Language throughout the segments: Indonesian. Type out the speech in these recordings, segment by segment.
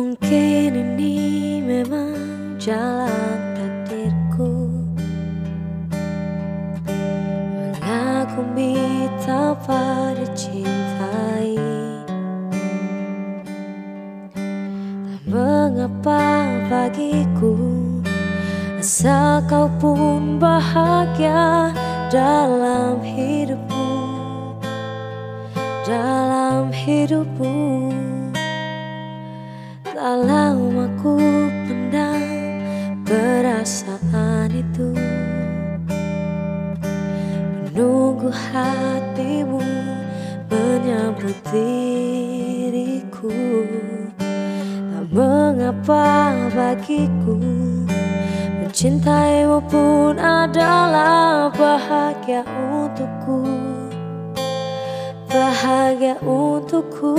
Mungkin ini memang jalan takdirku. Mengagumi tanpa dicintai. Tak mengapa bagiku Asal kau pun bahagia dalam hidupmu. Dalam hidupmu menyambut diriku. Tak mengapa bagiku. Mencintaimu pun adalah bahagia untukku. Bahagia untukku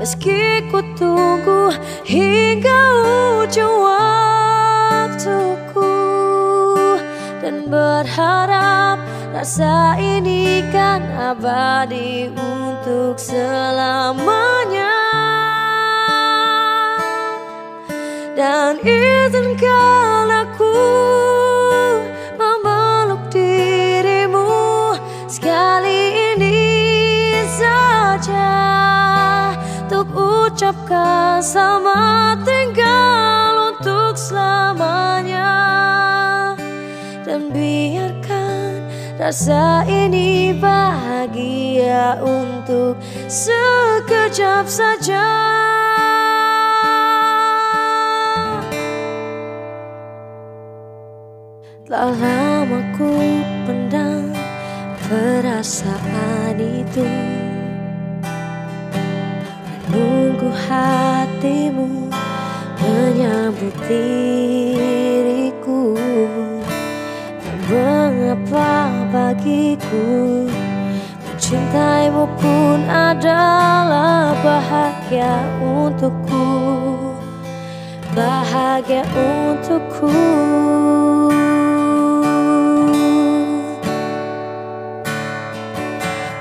meski ku tunggu hingga ujung waktuku dan berharap rasa ini kan abadi untuk selamanya. Dan izinkan aku ucapkan selamat tinggal untuk selamanya. Dan biarkan rasa ini bahagia untuk sekejap saja. Telah lama ku pendam perasaan itu hatimu menyambut diriku. Mengapa bagiku? Mencintaimu pun adalah bahagia untukku. Bahagia untukku.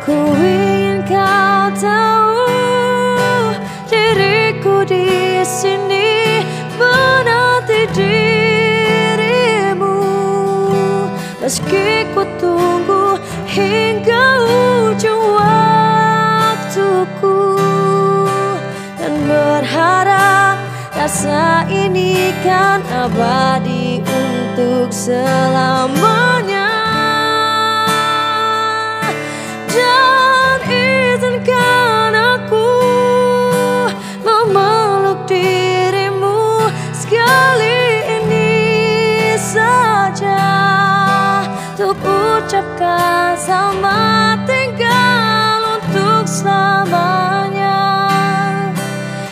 Ku ingin kau tahu sini menanti dirimu meski ku tunggu hingga ujung waktuku dan berharap rasa ini kan abadi untuk selamanya. Ucapkan selamat tinggal untuk selamanya.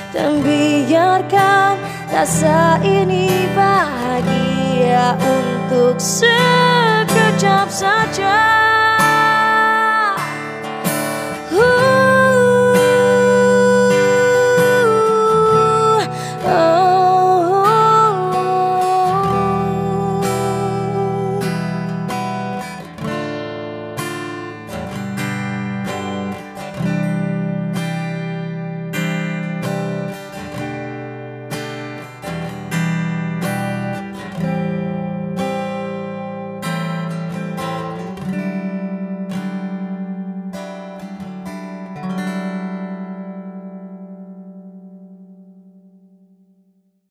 Dan biarkan rasa ini bahagia untuk sekejap saja